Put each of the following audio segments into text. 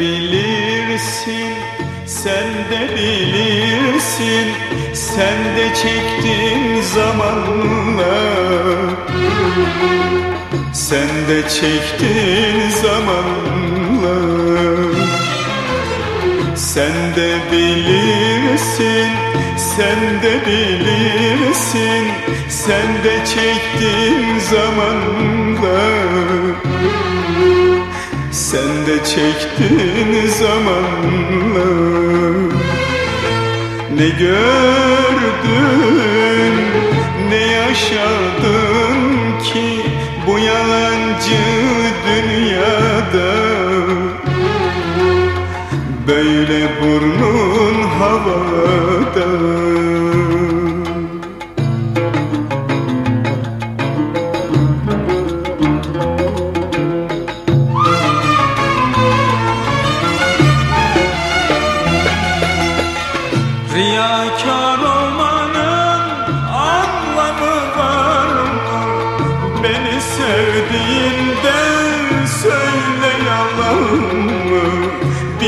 bilirsin Sen de bilirsin Sen de çektin zamanla Sen de çektin zamanla Sen de bilirsin Sen de bilirsin Sen de çektin zamanla sen de çektin zamanla. Ne gördün ne yaşadın ki Bu yalancı dünyada? Böyle burnun havada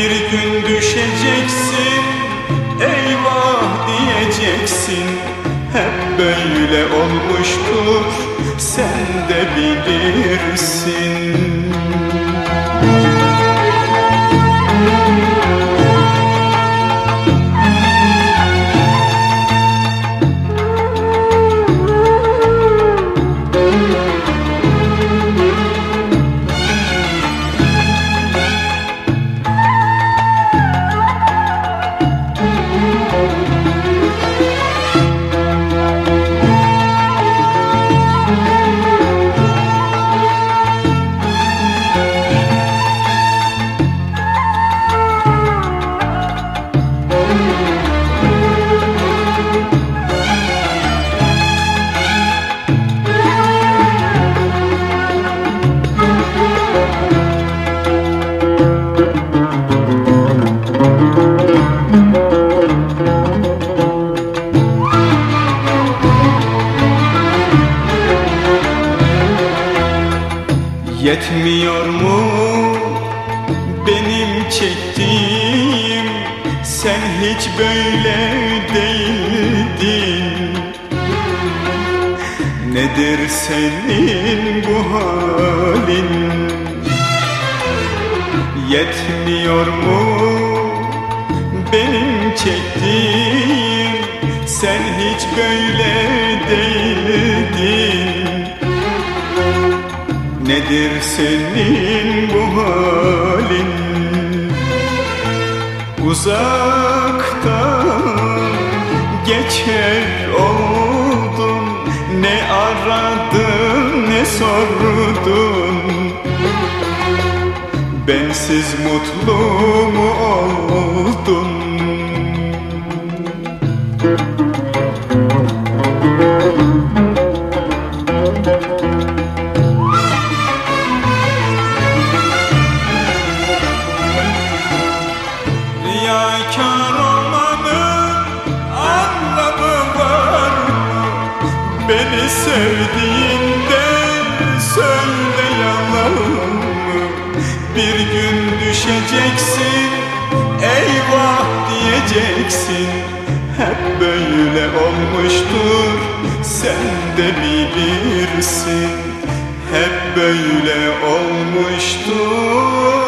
Bir gün düşeceksin, eyvah diyeceksin. Hep böyle olmuştur, sen de bilirsin Yetmiyor mu benim çektiğim? Sen hiç böyle değildin. Nedir senin bu halin? Yetmiyor mu benim çektiğim? Sen hiç böyle değildin senin bu halin. Uzaktan geçer oldun Ne aradın ne sordun. Bensiz mutlu mu oldun Riyakar olmanın anlamı var mı? Beni sevdiğinde söyle yalan mı? Bir gün düşeceksin, eyvah diyeceksin Hep böyle olmuştur, sen de bilirsin Hep böyle olmuştur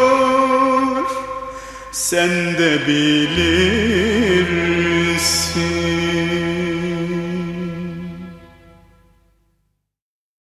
sen de bilirsin.